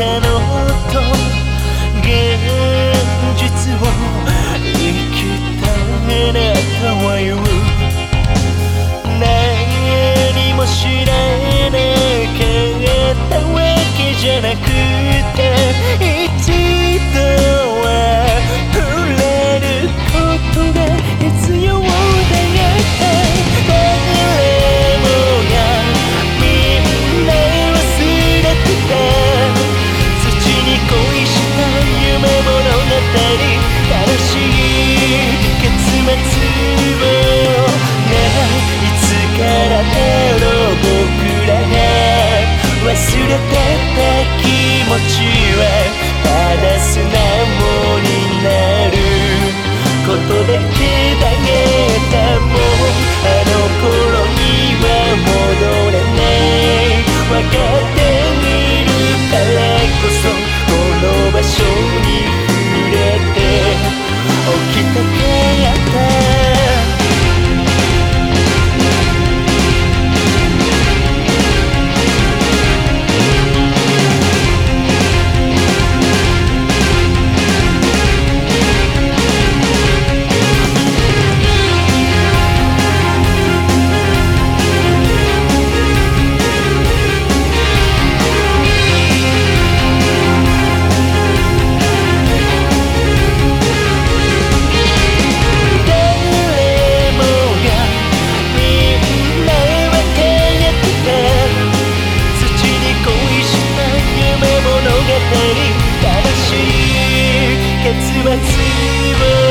can't できた Zwiebel, Zwiebel.